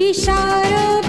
ইশারা